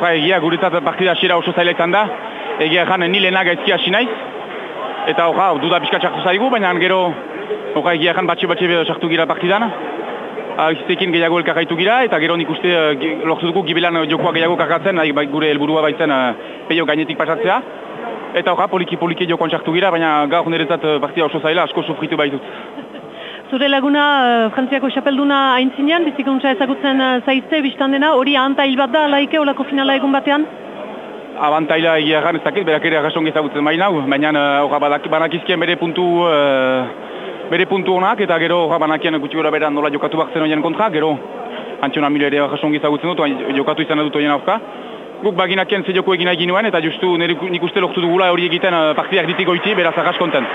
oka egia guretzat partida hasiera oso zaila izan da. Egia jan ni lehenak gaizki hasi naiz. Eta oka, duda pixka txartu zaigu, baina gero oka egia jan batxe batxe sartu gira partidan. Agiztekin gehiago elkarraitu gira, eta gero nik uste uh, lortu dugu gibelan jokoa gehiago kargatzen, bai, gure helburua baitzen uh, peio gainetik pasatzea. Eta oka, poliki-poliki jokoan sartu gira, baina gaur niretzat partida oso zaila, asko sufritu baitut. Zure laguna uh, Frantziako xapelduna aintzinean, bizikuntza ezagutzen uh, zaizte, biztan dena, hori ahanta hil bat da, laike, olako finala egun batean? Abantaila egia egan ez dakit, berak ere agasong ezagutzen baina, baina uh, banakizkien bere puntu bere puntu honak, eta gero banakien gutxi gora beran nola jokatu bak zen oien kontra, gero antxona milo ere jasongi ezagutzen dut, jokatu izan dut oien aurka. Guk baginakien ze joko egin egin nuen, eta justu nik uste lortu dugula hori egiten partidak ditiko iti, beraz agas kontent.